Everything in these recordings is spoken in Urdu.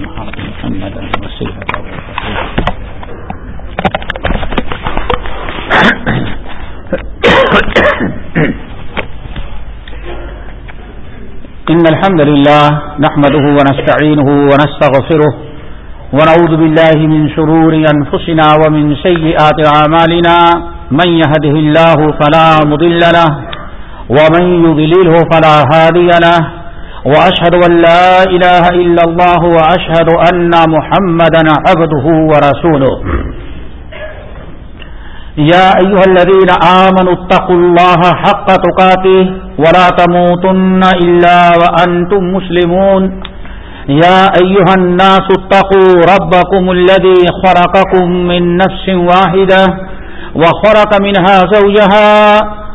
محمد إن الحمد لله نحمده ونستعينه ونستغفره ونعوذ بالله من شرور أنفسنا ومن سيئات عمالنا من يهده الله فلا مضل له ومن يضلله فلا هادي له وأشهد أن لا إله إلا الله وأشهد أن محمدا عبده ورسوله. يا أيها الذين آمنوا اتقوا الله حق تقاته ولا تموتن إلا وأنتم مسلمون. يا أيها الناس اتقوا ربكم الذي خرقكم من نفس واحدة وخرق منها زوجها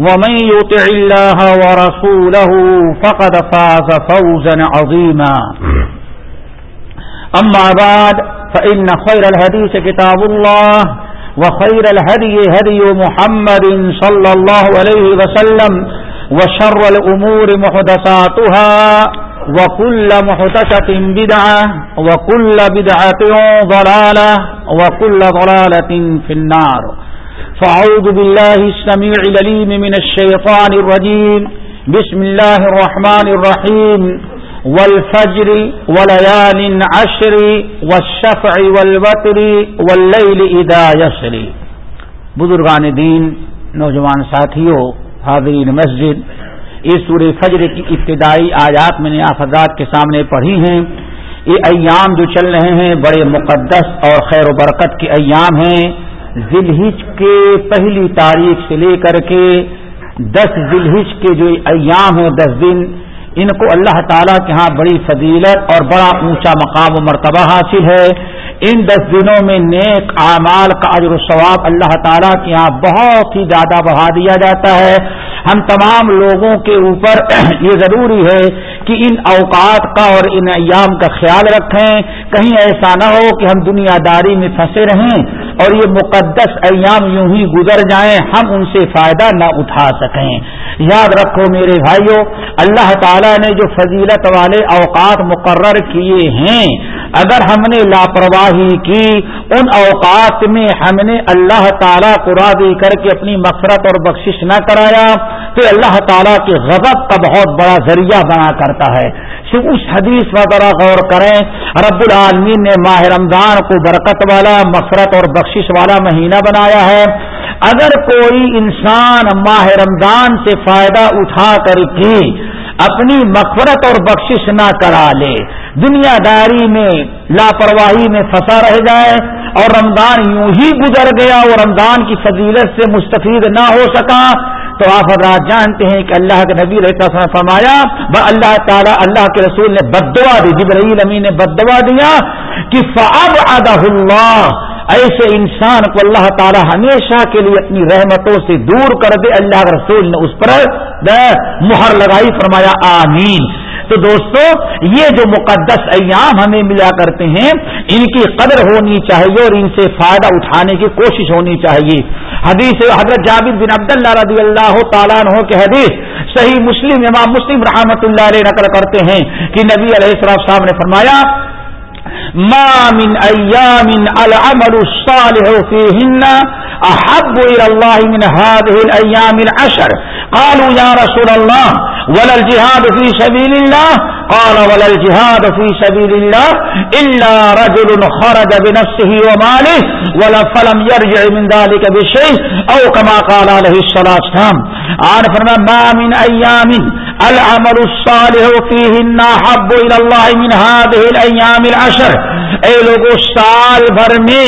ومن يطع الله ورسوله فقد فاز فوزا عظيما. أما بعد، فإن خير الهديث كتاب الله، وخير الهدي هدي محمد صلى الله عليه وسلم، وشر الأمور محدثاتها، وكل محدثة بدعة، وكل بدعة ضلالة، وكل ضلالة في النار. فأعوذ بالله السميع لليم من الشيطان الرجيم بسم الله الرحمن الرحيم والفجر وليال عشر والشفع والوتر والليل إذا يسر بزرگان دین، نوجوان ساتھیوں، حاضرین مسجد، اس سورہ فجر کی ابتدائی آیات میں نے آفزاد کے سامنے پڑھی ہیں۔ یہ ایام جو چل رہے ہیں بڑے مقدس اور خیر و برکت کے ایام ہیں۔ ذلحج کے پہلی تاریخ سے لے کر کے دس ذلحج کے جو ایام ہیں، دس دن، ان کو اللہ تعالیٰ کے ہاں بڑی فضیلت اور بڑا اونچا مقام و مرتبہ حاصل ہے۔ ان دس دنوں میں نیک اعمال کا اجر و ثواب اللہ تعالیٰ کے یہاں بہت ہی زیادہ بڑھا دیا جاتا ہے۔ ہم تمام لوگوں کے اوپر یہ ضروری ہے کہ ان اوقات کا اور ان ایام کا خیال رکھیں۔ کہیں ایسا نہ ہو کہ ہم دنیا داری میں پھنسے رہیں اور یہ مقدس ایام یوں ہی گزر جائیں، ہم ان سے فائدہ نہ اٹھا سکیں۔ یاد رکھو میرے بھائیوں اللہ تعالیٰ نے جو فضیلت والے اوقات مقرر کیے ہیں اگر ہم نے لاپرواہی کی، ان اوقات میں ہم نے اللہ تعالیٰ کو راضی کر کے اپنی مفرت اور بخشش نہ کرایا، تو اللہ تعالیٰ کے غضب کا بہت بڑا ذریعہ بنا کرتا ہے۔ اس حدیث وغیرہ غور کریں، رب العالمین نے ماہ رمضان کو برکت والا مفرت اور بخشش والا مہینہ بنایا ہے۔ اگر کوئی انسان ماہ رمضان سے فائدہ اٹھا کر کے اپنی مغفرت اور بخشش نہ کرا لے۔ دنیا داری میں، لاپرواہی میں پھنسا رہ جائے اور رمضان یوں ہی گزر گیا اور رمضان کی فضیلت سے مستفید نہ ہو سکا۔ تو آپ حضرات جانتے ہیں کہ اللہ کے نبی رہتا فرمایا اللہ تعالیٰ اللہ کے رسول نے بدوا دی، جبرائیل امی نے بدوا دیا کہ فعب اللہ ایسے انسان کو اللہ تعالی ہمیشہ کے لیے اپنی رحمتوں سے دور کر دے، اللہ رسول نے اس پر مہر لگائی، فرمایا، آمین۔ تو دوستو، یہ جو مقدس ایام ہمیں ملا کرتے ہیں، ان کی قدر ہونی چاہیے اور ان سے فائدہ اٹھانے کی کوشش ہونی چاہیے۔ حدیث حضرت جابر بن عبداللہ رضی اللہ تعالیٰ عنہ کے حدیث صحیح مسلم، امام مسلم رحمت اللہ علیہ نقل کرتے ہیں کہ نبی علیہ السلام صاحب نے فرمایا ما من ايام العمل الصالح فيهن احب الى الله من هذه الايام العشر قالوا يا رسول الله ولا الجهاد في سبيل الله قال ولا الجهاد في سبيل الله الا رجل خرج بنفسه وماله ولا فلم يرجع من ذلك بشيء او كما قال عليه الصلاه والسلام عارف ما من ايام العمل الصالح فيهن احب الى الله من هذه الايام العشر. اے لوگوں سال بھر میں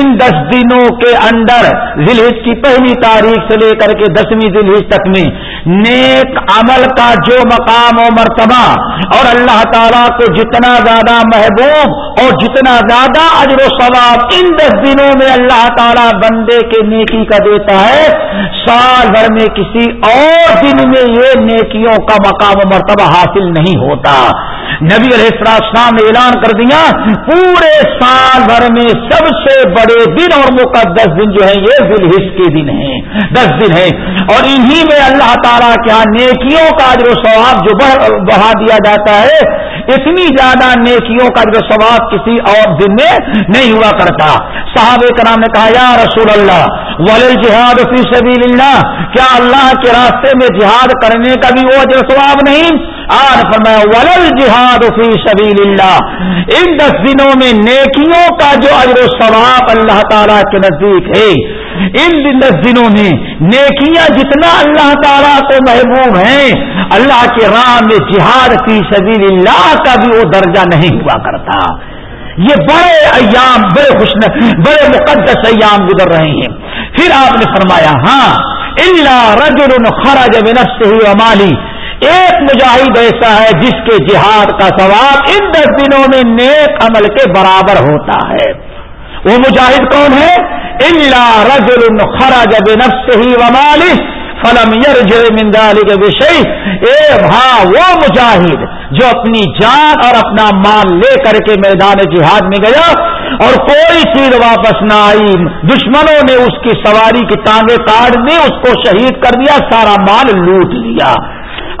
ان دس دنوں کے اندر ذلحج کی پہلی تاریخ سے لے کر کے دسویں ذلحج تک میں نیک عمل کا جو مقام و مرتبہ اور اللہ تعالیٰ کو جتنا زیادہ محبوب اور جتنا زیادہ اجر و ثواب ان دس دنوں میں اللہ تعالیٰ بندے کے نیکی کا دیتا ہے، سال بھر میں کسی اور دن میں یہ نیکیوں کا مقام و مرتبہ حاصل نہیں ہوتا۔ نبی علیہ السلام نے اعلان کر دیا، پورے سال بھر میں سب سے بڑے دن اور مقدس دن جو ہے یہ دل کے دن ہیں۔ دس دن ہے اور انہی میں اللہ تعالیٰ کے ہاں نیکیوں کا جو ثواب جو بڑھا دیا جاتا ہے، اتنی زیادہ نیکیوں کا جو ثواب کسی اور دن میں نہیں ہوا کرتا۔ صحابہ کرام نے کہا، یا رسول اللہ ولل جہاد فی سبیل اللہ کیا اللہ کے راستے میں جہاد کرنے کا بھی وہ جو ثواب نہیں؟ آج فرمایا، ولل جہاد فی سبیل اللہ ان دس دنوں میں نیکیوں کا جو اجر و ثواب اللہ تعالیٰ کے نزدیک ہے، ان دس دنوں میں نیکیاں جتنا اللہ تعالیٰ کو محبوب ہیں، اللہ کے راہ میں جہاد فی سبیل اللہ کا بھی وہ درجہ نہیں ہوا کرتا۔ یہ بڑے ایام، بڑے خوش بڑے مقدس ایام گزر رہے ہیں۔ پھر آپ نے فرمایا ہاں اللہ رجل خرج بنفسه ومالی ایک مجاہد ایسا ہے جس کے جہاد کا ثواب ان دس دنوں میں نیک عمل کے برابر ہوتا ہے۔ وہ مجاہد کون ہے؟ اللہ رجل خرج بنفسه وماله فلم يرجع من ذلك بشيء۔ اے ہاں وہ مجاہد جو اپنی جان اور اپنا مال لے کر کے میدان جہاد میں گیا اور کوئی چیز واپس نہ آئی۔ دشمنوں نے اس کی سواری کی ٹانگیں کاٹ دی، اس کو شہید کر دیا، سارا مال لوٹ لیا۔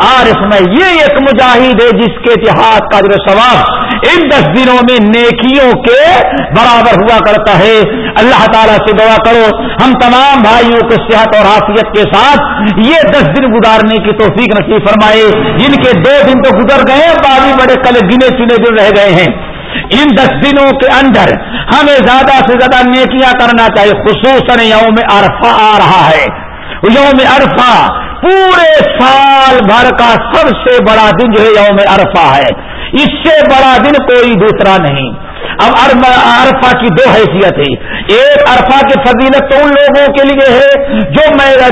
اس میں یہ ایک مجاہد ہے جس کے اتحاد کا جو ثواب ان دس دنوں میں نیکیوں کے برابر ہوا کرتا ہے۔ اللہ تعالیٰ سے دعا کرو، ہم تمام بھائیوں کو صحت اور حافظت کے ساتھ یہ دس دن گزارنے کی توفیق نصیب فرمائے۔ جن کے دو دن تو گزر گئے باقی بڑے کل گنے چنے دن رہ گئے ہیں۔ ان دس دنوں کے اندر ہمیں زیادہ سے زیادہ نیکیاں کرنا چاہیے، خصوصاً یوم عرفہ آ رہا ہے۔ یوم عرفہ پورے سال بھر کا سب سے بڑا دن جو ہے یوم عرفہ ہے۔ اس سے بڑا دن کوئی دوسرا نہیں۔ اب عرفہ کی دو حیثیت ہے ایک عرفہ کی فضیلت تو ان لوگوں کے لیے ہے جو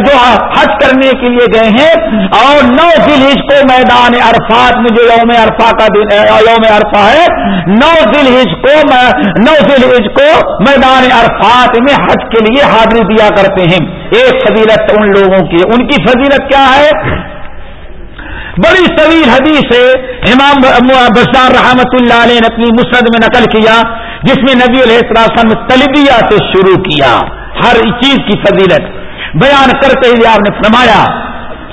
جو حج کرنے کے لیے گئے ہیں، اور نو دل ہج کو میدان عرفات میں جو یوم عرفہ کا دن یوم عرفہ ہے، نو دل ہج کو نو دل ہج کو میدان عرفات میں حج کے لیے حاضری دیا کرتے ہیں۔ ایک فضیلت ان لوگوں کی ان کی فضیلت کیا ہے؟ بڑی طویل حدیث ہے۔ امام بشار رحمت اللہ علیہ نے اپنی مسرد میں نقل کیا، جس میں نبی علیہ السلام طلبیہ سے شروع کیا۔ ہر چیز کی فضیلت۔ بیان کرتے ہوئے آپ نے فرمایا،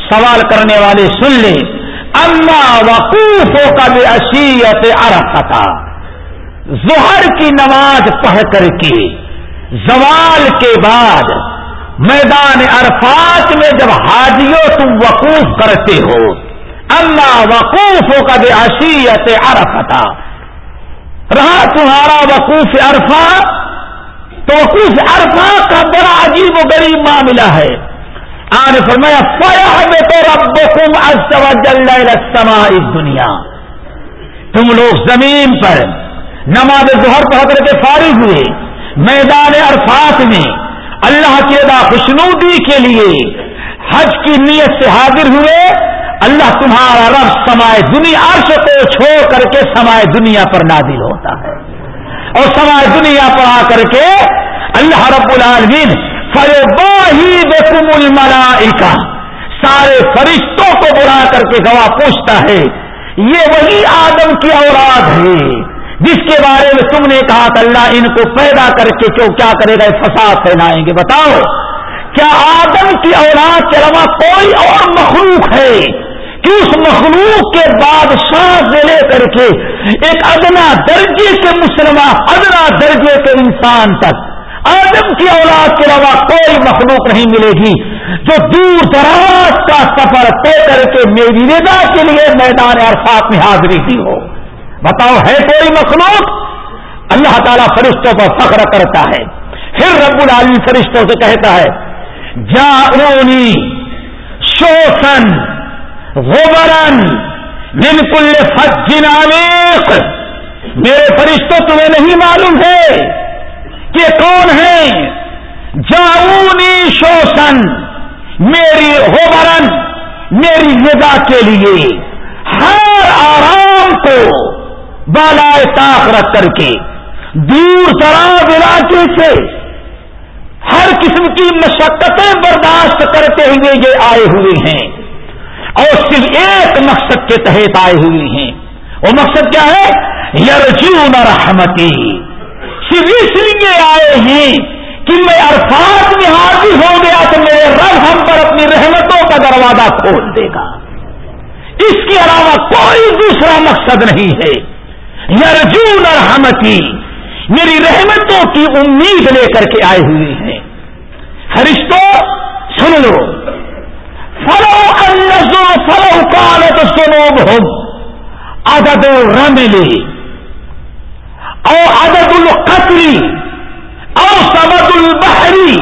سوال کرنے والے سن لیں۔ اما وقوف کا بھی اشیت عرفتا ظہر کی نماز پڑھ کر کے، زوال کے بعد میدان عرفات میں جب حاجیوں تم وقوف کرتے ہو اللہ وقوف ہو کا بے عرفتا رہا تمہارا وقوف عرفہ. تو وقوف عرفہ کا بڑا عجیب و غریب معاملہ ہے. آج فرمایا فیا میں تو رب کم اس دنیا تم لوگ زمین پر نماز ظہر پڑھ کر کے فارغ ہوئے. میدان عرفات میں اللہ کی ادا خوشنودی کے لیے حج کی نیت سے حاضر ہوئے. اللہ تمہارا رب سمائے دنیا عرش کو چھوڑ کر کے سمائے دنیا پر نادل ہوتا ہے۔ اور سمائے دنیا پر آ کر کے اللہ رب العالمین فربا ہی بے کم سارے فرشتوں کو بلا کر کے گواہ پوچھتا ہے، یہ وہی آدم کی اولاد ہے جس کے بارے میں تم نے کہا کہ اللہ ان کو پیدا کر کے کیوں کیا کرے گا فساد پھیلائیں گے۔ بتاؤ۔ کیا آدم کی اولاد کے علاوہ کوئی اور مخلوق ہے کہ اس مخلوق کے بعد سانس لے کر کے ایک ادنا درجے کے مسلمان ادنا درجے کے انسان تک آدم کی اولاد کے علاوہ کوئی مخلوق نہیں ملے گی جو دور دراز کا سفر طے کر کے میری رضا کے لیے میدان عرفات میں حاضری کی ہو۔ بتاؤ، ہے کوئی مخلوق؟ اللہ تعالیٰ فرشتوں پر فخر کرتا ہے۔ پھر رب العالمین فرشتوں سے کہتا ہے جا شوسن غبرن من کل فجن عمیق میرے فرشتوں، تمہیں نہیں معلوم ہے کہ کون ہے جاؤنی شوشن میری ہوبرن میری ندا کے لیے۔ ہر آرام کو بالائے طاق رکھ کر کے، دور دراز علاقے سے ہر قسم کی مشقتیں برداشت کرتے ہوئے یہ آئے ہوئے ہیں اور صرف ایک مقصد کے تحت آئے ہوئے ہیں۔ وہ مقصد کیا ہے؟ یرجون رحمتی۔ صرف اس لیے آئے ہیں کہ میں عرفات میں حاضر ہو گیا تو میرے رب ہم پر اپنی رحمتوں کا دروازہ کھول دے گا۔ اس کے علاوہ کوئی دوسرا مقصد نہیں ہے۔ یرجون رحمتی۔ میری رحمتوں کی امید لے کر کے آئے ہوئے ہیں۔ فرشتوں، سن لو۔ فلو الزو فلو کالت سنوب ہو عدد رملی او عدد القتری او سبد البحری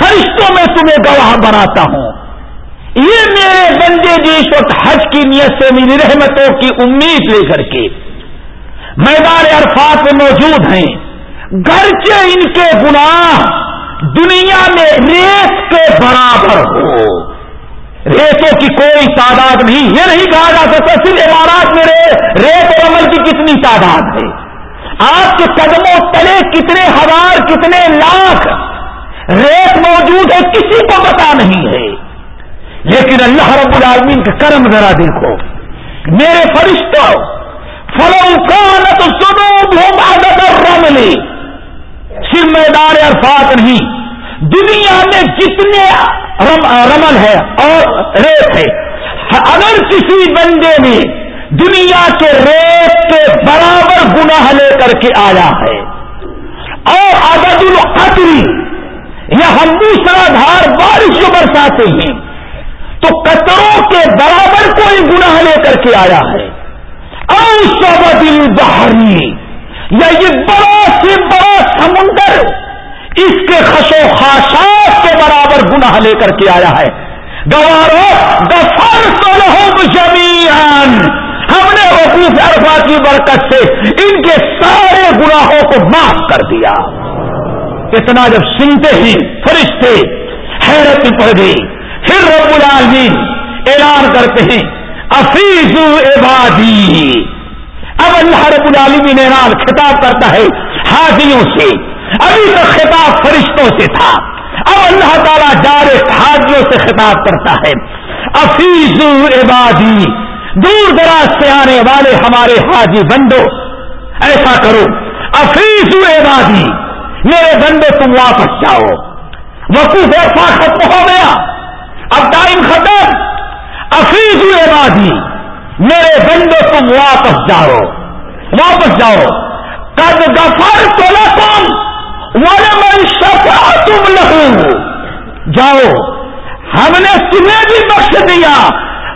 فرشتوں میں تمہیں گواہ بناتا ہوں۔ یہ میرے بندے جس وقت حج کی نیت سے میری رحمتوں کی امید لے کر کے میدان عرفات میں موجود ہیں۔ گرچہ ان کے گناہ دنیا میں ریت کے برابر ہو۔ ریتوں کی کوئی تعداد نہیں۔ یہ نہیں کہا جا سکتا صرف عمارات میں ریت اور عمل کی کتنی تعداد ہے۔ آپ کے قدموں تلے کتنے، ہزار کتنے لاکھ ریت موجود ہے، کسی کو پتا نہیں ہے۔ لیکن اللہ رب العالمین کا کرم ذرا دیکھو۔ میرے فرشتوں فلو کانت سنو بھوم عدد رملی صرف میدان عرفات نہیں۔ دنیا میں جتنے رمل ہے اور ریت ہے، اگر کسی بندے نے دنیا کے ریت کے برابر گناہ لے کر کے آیا ہے، اور عدد القطری یا ہم دوسرا دھار بارش جو برساتے ہیں، تو قطروں کے برابر کوئی گناہ لے کر کے آیا ہے۔ اور بہاری یا یہ بڑا سے بڑا سمندر اس کے خشو خاشات کے برابر گناہ لے کر کے آیا ہے۔ گوارو دفر تو لہو زمین ہم نے وقوف ارفا کی برکت سے ان کے سارے گناہوں کو معاف کر دیا۔ اتنا جب سنتے ہی فرشتے حیرت پڑ گئی پھر رب العالمین اعلان کرتے ہیں افیز عبادی۔ اب اللہ رب العالمین اعلان خطاب کرتا ہے حاضیوں سے۔ ابھی تو خطاب فرشتوں سے تھا۔ اب اللہ تعالیٰ جارے حاجیوں سے خطاب کرتا ہے۔ افیز عبادی، دور دراز سے آنے والے ہمارے حاجی بندو، ایسا کرو۔ افیز عبادی، میرے بندے تم واپس جاؤ۔ وقوف ایسا ختم ہو گیا۔ اب ٹائم ختم افیز عبادی، میرے بندے تم واپس جاؤ واپس جاؤ۔ قد گفر تو لکم میں شفا تم لہو جاؤ، ہم نے تمہیں بھی بخش دیا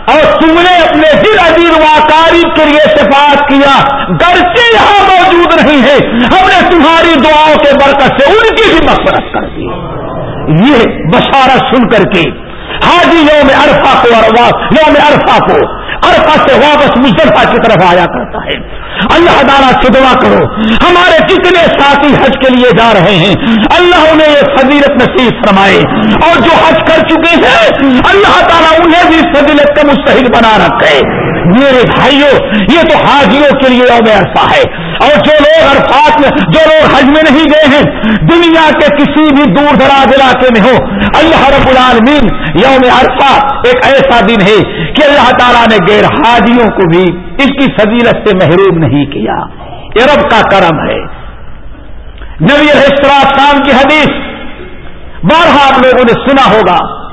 اور تم نے اپنے دل عزیز واکاری کے لیے سفارت کیا۔ گرچہ یہاں موجود نہیں ہے ہم نے تمہاری دعاؤں کے برکت سے ان کی بھی مفرت کر دی۔ یہ بشارت سن کر کے حاجی یوم عرفہ کو یوم عرفہ کو۔ عرفہ سے واپس مصطفیٰ کی طرف آیا کرتا ہے۔ اللہ تعالیٰ سے دعا کرو۔ ہمارے جتنے ساتھی حج کے لیے جا رہے ہیں، اللہ انہیں یہ فضیلت نصیب فرمائے۔ اور جو حج کر چکے ہیں، اللہ تعالیٰ انہیں بھی فضیلت کا مستحق بنا رکھے۔ میرے بھائیوں، یہ تو حاجیوں کے لیے یوم عرفہ ہے۔ اور جو لوگ عرفات میں جو لوگ حج میں نہیں گئے ہیں، دنیا کے کسی بھی دور دراز علاقے میں ہو، اللہ رب العالمین یوم عرفہ ایک ایسا دن ہے کہ اللہ تعالیٰ نے غیر حاجیوں کو بھی اس کی فضیلت سے محروم نہیں کیا۔ یہ رب کا کرم ہے۔ نبی شام کی حدیث بارہ آپ لوگوں نے سنا ہوگا۔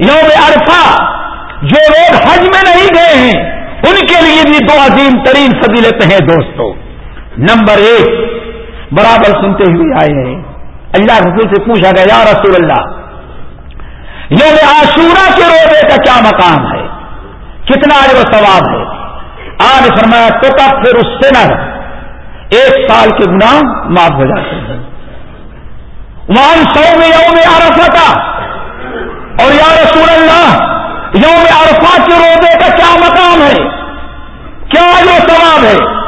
یوم عرفہ جو لوگ حج میں نہیں گئے ہیں، ان کے لیے بھی دو عظیم ترین فضیلتیں ہیں دوستوں نمبر ایک، برابر سنتے ہوئے آئے ہیں۔ اللہ رسول سے پوچھا گیا، یا رسول اللہ، یوم عاشورہ کے روزے کا کیا مقام ہے؟ کتنا آج وہ ثواب ہے؟ آج فرمایا تو کب پھر اس سے نہ ایک سال کے گناہ معاف ہو جاتے ہیں۔ وہاں سو میں یوم عرفہ کا اور یا رسول اللہ یوم عرفہ کے روزے کا کیا مقام ہے کیا جو ثواب ہے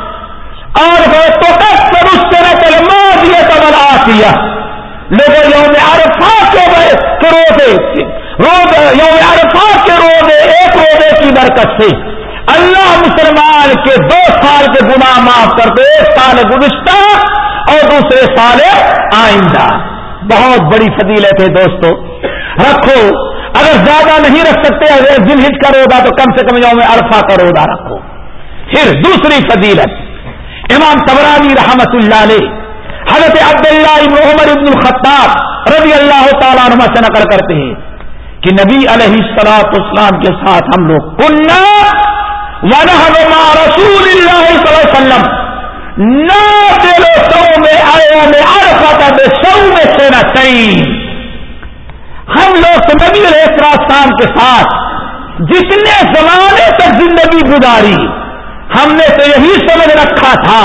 لوگوں یوم عرفہ کے روزے یوم عرفہ کے روزے ایک روزے کی برکت سے اللہ مسلمان کے دو سال کے گناہ معاف کر دے، ایک سال گزشتہ اور دوسرے سال آئندہ۔ بہت بڑی فضیلت ہے دوستو۔ رکھو، اگر زیادہ نہیں رکھ سکتے، اگر دل ہٹ کا روزہ، تو کم سے کم یوم عرفہ کا روزہ رکھو۔ پھر دوسری فضیلت، امام تبرانی رحمت اللہ علیہ، حضرت عبداللہ ابن عمر ابن الخطاب رضی اللہ تعالیٰ عنہ سے نقل کرتے ہیں۔ کہ نبی علیہ السلاط اسلام کے ساتھ ہم لوگ کنہ ونہ رسول اللہ صلی اللہ علیہ وسلم، نہ دلو سو میں آئے میں بے سو میں سے نہ ہم لوگ تو نبی علیہ السلام کے ساتھ جتنے زمانے تک زندگی گزاری، ہم نے تو یہی سمجھ رکھا تھا۔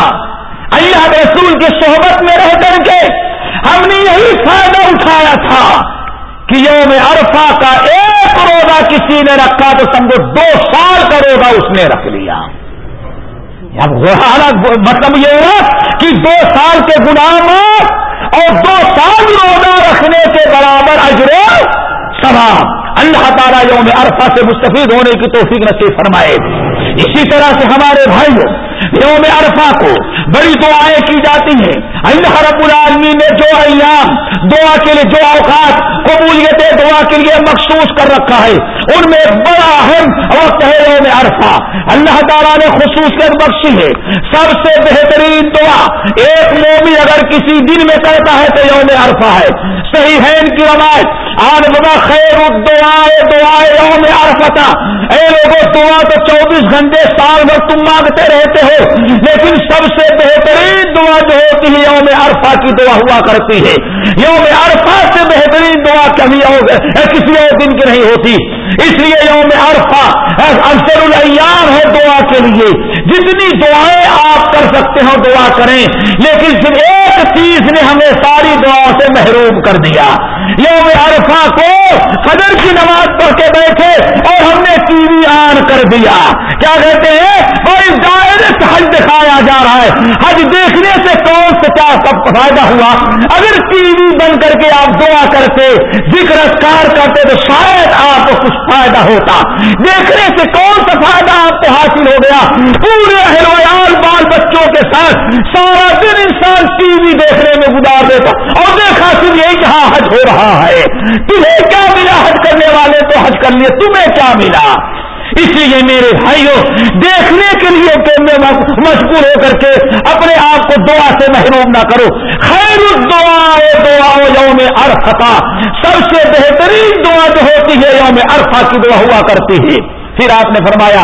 اللہ رسول کی صحبت میں رہ کر کے ہم نے یہی فائدہ اٹھایا تھا۔ کہ یوم عرفہ کا ایک روزہ کسی نے رکھا تو سمجھو دو سال کا روزہ اس نے رکھ لیا۔ اب مطلب یہ ہوا کہ دو سال کے گناہ اور دو سال روزہ رکھنے کے برابر اجر ثواب۔ اللہ تعالیٰ یوم عرفہ سے مستفید ہونے کی توفیق نصیب فرمائے۔ اسی طرح سے ہمارے بھائیوں یوم عرفہ کو بڑی دعائیں کی جاتی ہیں۔ اللہ رب العالمین نے جو ایام، دعا کے لیے، جو اوقات قبولیت دعا کے لیے مخصوص کر رکھا ہے۔ ان میں بڑا اہم وقت ہے یوم عرفہ۔ اللہ تعالیٰ نے خصوصیت بخشی ہے۔ سب سے بہترین دعا ایک مومی اگر کسی دن میں کرتا ہے تو یوم عرفہ ہے۔ صحیح ہے ان کی روایت آج بابا خیر دعائے دعائے یوم عرفہ اے لوگوں دعا تو چوبیس گھنٹے سال بھر تم مانگتے رہتے ہو۔ لیکن سب سے بہترین دعا جو ہوتی ہے، یوم عرفہ کی دعا ہوا کرتی ہے۔ یوم عرفہ سے بہترین دعا کبھی کسی اور دن کی نہیں ہوتی۔ اس لیے یوم عرفہ اکثر الایام ہے دعا کے لیے۔ جتنی دعائیں آپ کر سکتے ہو، دعا کریں۔ لیکن صرف ایک چیز نے ہمیں ساری دعاؤں محروم کر دیا۔ یوم عرفہ کو قدر کی نماز پڑھ کے بیٹھے اور ہم نے ٹی وی آن کر دیا۔ کیا کہتے ہیں؟ بھائی ڈائریکٹ حج دکھایا جا رہا ہے۔ حج دیکھنے سے کون سے کیا سب فائدہ ہوا؟ اگر ٹی وی بند کر کے آپ دعا کرتے، ذکر اسکار کرتے تو شاید آپ کو کچھ فائدہ ہوتا۔ دیکھنے سے کون سا فائدہ آپ کو حاصل ہو گیا؟ پورے اہل بال بچوں کے ساتھ سارا دن انسان ٹی وی دیکھنے میں گزار دیتا۔ اور دیکھا صرف یہی کہاں حج ہو رہا ہے۔ تمہیں کیا ملا حج کرنے والے؟ تو حج کر لیے، تمہیں کیا ملا؟ اس لیے میرے بھائیوں دیکھنے کے لیے مجبور ہو کر کے اپنے آپ کو دعا سے محروم نہ کرو خیر دعا دعا یوم ارفا سب سے بہترین دعا جو ہوتی ہے یوم ارفا کی دعا ہوا کرتی ہے۔ پھر آپ نے فرمایا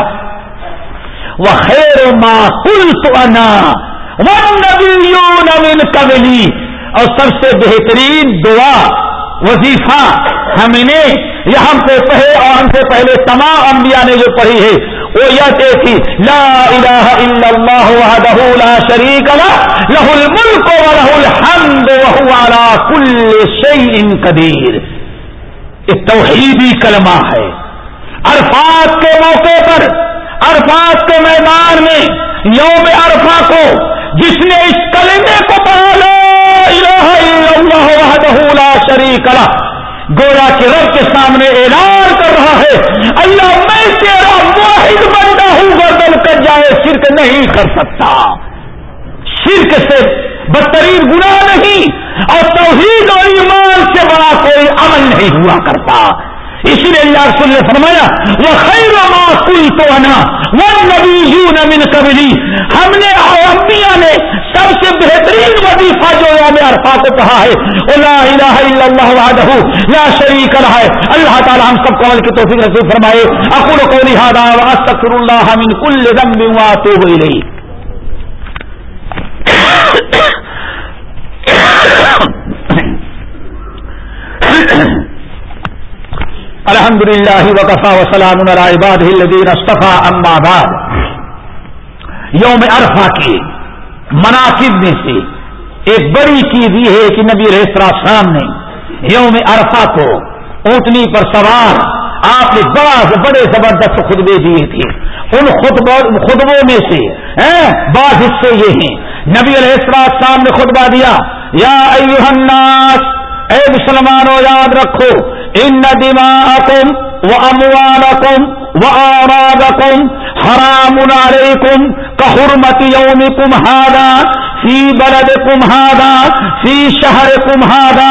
وہ خیر ما کل تو انا ون قبلی اور سب سے بہترین دعا، وظیفہ ہم نے یہاں سے پہلے اور ہم سے پہلے تمام انبیاء نے جو پڑھی ہے، وہ یہ کہتی لا الہ الا اللہ وحدہ لا شریک له له الملک وله الحمد وهو على كل شيء قدیر۔ یہ توحیدی کلمہ ہے۔ عرفات کے موقع پر، عرفات کے میدان میں، یوم عرفہ کو، جس نے اس کلمے کو پڑھا لا الہ الا اللہ وحدہ لا شریک له گویا کے رب کے سامنے اعلان کر رہا ہے، اللہ میں تیرا واحد بندہ ہوں گردن کر جائے، شرک نہیں کر سکتا۔ شرک سے بدترین گناہ نہیں، اور توحید اور ایمان سے بڑا کوئی عمل نہیں ہوا کرتا۔ اسی لیے اللہ رسول نے فرمایا وہ خیر ما کل تو انا وہ نبی یوں قبلی ہم نے امبیا نے سب سے بہترین وظیفہ جو یوم عرفہ کو کہا ہے لا الہ الا اللہ وحدہ، لا شریک لہ۔ اللہ تعالی ہم سب کو عمل کی توفیق نصیب فرمائے۔ اقول قولی هذا واستغفر الله من كل ذنب واتوب الیہ۔ Ahem. الحمد للہ وقفا وسلام العباد الدین اصطفیٰ اما بعد۔ یوم عرفہ کی مناقب میں سے ایک بڑی چیز یہ ہے کہ نبی ریسرا شام نے یوم عرفہ کو اونٹنی پر سوار آپ نے بڑا بڑے زبردست خطبے دیے تھے۔ ان خطبوں میں سے بعض حصے یہ ہیں۔ نبی علیہ السلام نے خطبہ دیا، یا الناس، اے مسلمانوں، یاد رکھو ان دماغکم و اموالکم و آرادکم حرام علیکم کحرمت یومکم هذا فی بلد کمہادا فی شہر کمہادا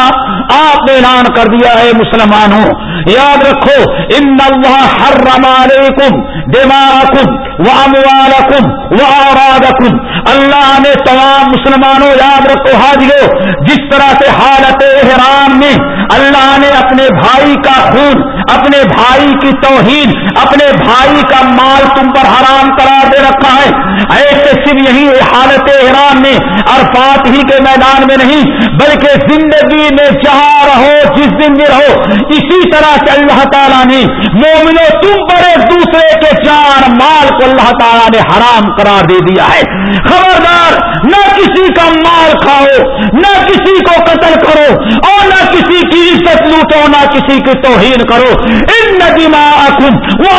آپ نے اعلان کر دیا ہے مسلمانوں، یاد رکھو ان اللہ حرم علیکم دماغکم و اموالکم و آرادکم اللہ نے تمام مسلمانوں، یاد رکھو حاجیو جس طرح سے حالت احرام میں اللہ اپنے بھائی کا خون، اپنے بھائی کی توہین، اپنے بھائی کا مال تم پر حرام قرار دے رکھا ہے۔ ایسے صرف یہی حالت احرام میں، عرفات ہی کے میدان میں نہیں، بلکہ زندگی میں جہاں رہو، جس دن بھی رہو، اسی طرح سے اللہ تعالیٰ نے مومنو تم پر ایک دوسرے کے چار مال کو اللہ تعالیٰ نے حرام قرار دے دیا ہے۔ خبردار، نہ کسی کا مال کھاؤ، نہ کسی کو قتل کرو اور نہ کسی کی عزت لوٹو۔ نہ کسی کی توہین کرو۔ ان ندیما اکم وہ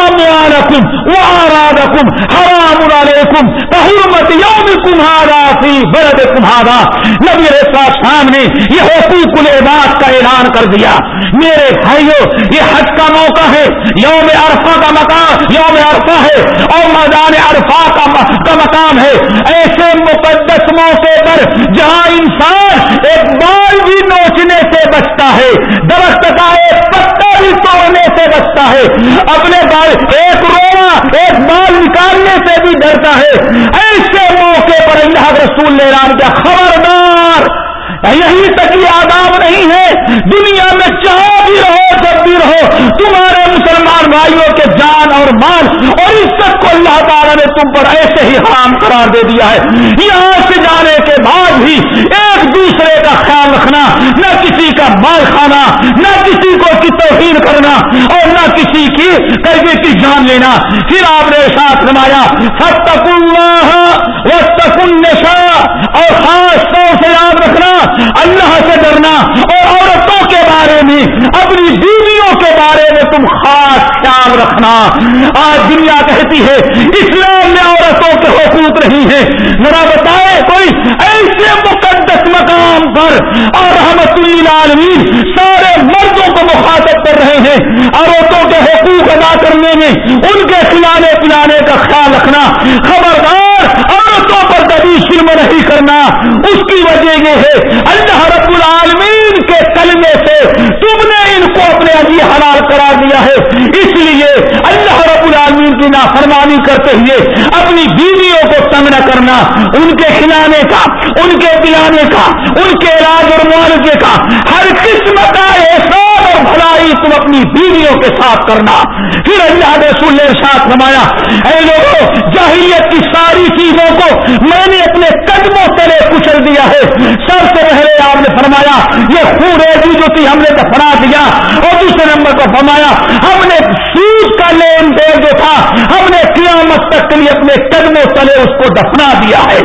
رکھم وہ آراد رکھم حرام علیکم حرمت یوم تمہارا فی برد تمہارا نبی شام نے یہ حقوق العباد کا اعلان کر دیا۔ میرے بھائیوں یہ حج کا موقع ہے، یوم عرفہ کا مقام، یوم عرفہ ہے، اور میدان عرفہ کا مقام ہے۔ ایسے مقدس موقع پر جہاں انسان ایک بال بچتا ہے۔ درخت کا ایک پتا بھی توڑنے سے بچتا ہے۔ اپنے بال ایک رونا، ایک بال نکالنے سے بھی ڈرتا ہے۔ ایسے موقع پر اللہ رسول نے اعلان کیا خبردار یہی تک یہ آداب نہیں ہے۔ دنیا میں جہاں بھی رہو، جب بھی رہو، تمہارے مسلمان بھائیوں کے جان اور مال اور عزت کو اللہ تعالیٰ نے تم پر ایسے ہی حرام قرار دے دیا ہے۔ یہاں سے جانے کے بعد بھی ایک دوسرے کا خیال رکھنا، نہ کسی کا مال کھانا، نہ کسی کو کی توہین کرنا اور نہ کسی کی کرنے کی جان لینا۔ پھر آپ نے ساتھ نمایا سب تک وہ تکن اور خاص طور سے یاد رکھنا اللہ سے ڈرنا اور عورتوں کے بارے میں اپنی بیویوں کے بارے میں تم خاص خیال رکھنا۔ آج دنیا کہتی ہے، اسلام میں عورتوں کے حقوق نہیں ہے ذرا بتائے کوئی ایسے مقدس مقام پر اور رحمت العالمین سارے مردوں کو مخاطب کر رہے ہیں۔ عورتوں کے حقوق ادا کرنے میں، ان کے کھلانے پلانے کا خیال رکھنا۔ خبردار، عورتوں پر کبھی شرم نہیں کرنا۔ اس کی وجہ یہ ہے، اللہ رب کے کلمے سے تم نے ان کو اپنے عزی حلال کرا دیا ہے۔ اس لیے اللہ رب العالمین کی نافرمانی کرتے ہوئے اپنی بیویوں کو تنگ نہ کرنا، ان کے کھلانے کا، ان کے پلانے کا، ان کے علاج اور معالجے کا، ہر قسم کا احساس اور بھلائی تم اپنی بیویوں کے ساتھ کرنا۔ پھر اللہ نے ساتھ نمایا اے لوگوں جاہلیت کی ساری چیزوں کو میں نے اپنے قدموں تلے کچل دیا ہے۔ سب سے پہلے آپ نے فرمایا، یہ خون جو تھی، ہم نے دفنا دیا۔ اور دوسرے نمبر کو فرمایا، ہم نے سود کا لین دین جو تھا، ہم نے قیامت تک کے لیے اپنے قدموں تلے اس کو دفنا دیا ہے۔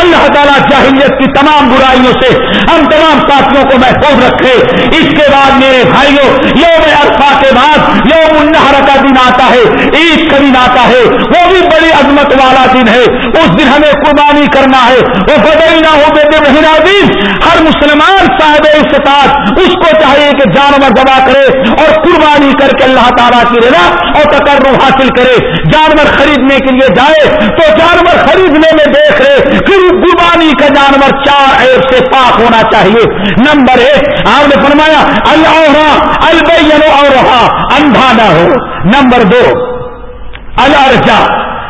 اللہ تعالیٰ جاہلیت کی تمام برائیوں سے ہم تمام ساتھیوں کو محفوظ رکھے۔ اس کے بعد میرے بھائیوں یوم عرفہ کے بعد یوم النہر کا دن آتا ہے، عید کا دن آتا ہے، وہ بھی بڑی عظمت والا دن ہے۔ اس دن ہمیں قربانی کرنا ہے۔ وہ بدئی نہ ہو بے مہینہ دن ہر مسلمان صاحب استطاعت اس کو چاہیے کہ جانور دبا کرے اور قربانی کر کے اللہ تعالیٰ کی رضا اور تقرر حاصل کرے۔ جانور خریدنے کے لیے جائے تو جانور خریدنے میں دیکھ رہے پھر قربانی کا جانور چار ایپ سے پاک ہونا چاہیے۔ نمبر ایک، آپ نے فرمایا اللہ البین اور رہا، اندھا نہ ہو۔ نمبر دو الرجا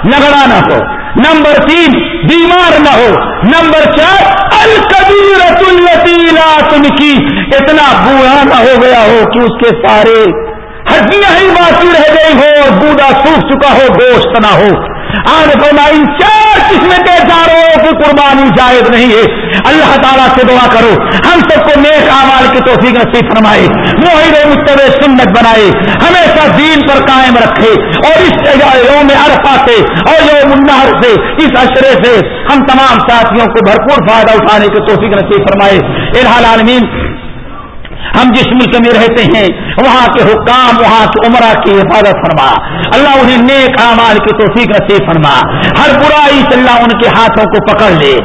نگڑا نہ ہو۔ نمبر تین، بیمار نہ ہو۔ نمبر چار الکبیرت التیلا تم کی اتنا بوڑھا نہ ہو گیا ہو کہ اس کے سارے ہڈیاں ہی باقی رہ گئی ہو اور بوڑھا سوکھ چکا ہو، گوشت نہ ہو۔ آج فرما ان چار قسم کے جانوروں کی قربانی جائز نہیں ہے؟ اللہ تعالیٰ سے دعا کرو۔ ہم سب کو نیک آمال کی توفیق نصیب فرمائے۔ موہر متب سنت بنائے۔ ہمیشہ دین پر قائم رکھے۔ اور اس یوم عرفہ سے اور یوم النہر سے، اس اشرے سے ہم تمام ساتھیوں کو بھرپور فائدہ اٹھانے کی توفیق نصیب فرمائے۔ ارحال عالمین ہم جس ملک میں رہتے ہیں، وہاں کے حکام، وہاں کے عمرہ کی حفاظت فرما۔ اللہ انہیں نیک اعمال کی توفیق نصیب فرما۔ ہر برائی سے اللہ ان کے ہاتھوں کو پکڑ لے۔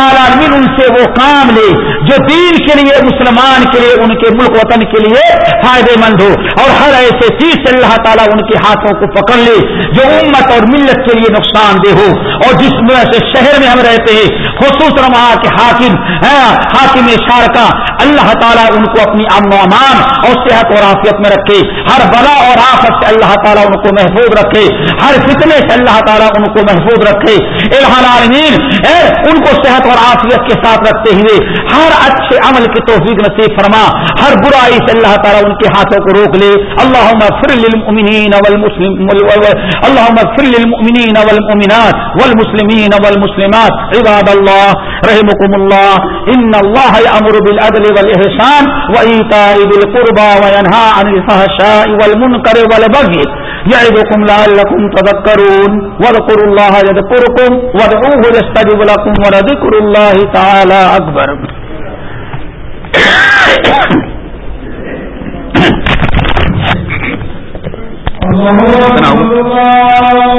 عالمین ان سے وہ کام لے جو دین کے لیے، مسلمان کے لیے، ان کے ملک وطن کے لیے فائدے مند ہو۔ اور ہر ایسے چیز سے اللہ تعالیٰ ان کے ہاتھوں کو پکڑ لے جو امت اور ملت کے لیے نقصان دہ ہو۔ اور جس سے شہر میں ہم رہتے ہیں، خصوصاً وہاں کے حاکم ہاں، حاکم شارکا اللہ تعالیٰ ان کو اپنے اپنی امن و امان اور صحت اور عافیت میں رکھے۔ ہر بلا اور آفت سے اللہ تعالیٰ ان کو محفوظ رکھے۔ ہر فتنے سے اللہ تعالیٰ ان کو محفوظ رکھے۔ عالمین ان کو صحت اور عافیت کے ساتھ رکھتے ہوئے ہر اچھے عمل کی توفیق نصیب فرما۔ ہر برائی سے اللہ تعالیٰ ان کے ہاتھوں کو روک لے۔ اللہ فر للمؤمنین والمسلم اللهم اغفر للمؤمنین والمؤمنات والمسلمین والمسلمات۔ عباد اللہ رحمكم الله. ان الله يأمر بالعدل والإحسان وإيتاء ذي القربى وينهى عن الفحشاء والمنكر والبغي. يعظكم لعلكم تذكرون. واذكروا الله يذكركم وادعوه يستجب لكم ولذكر الله تعالى أكبر. اللہ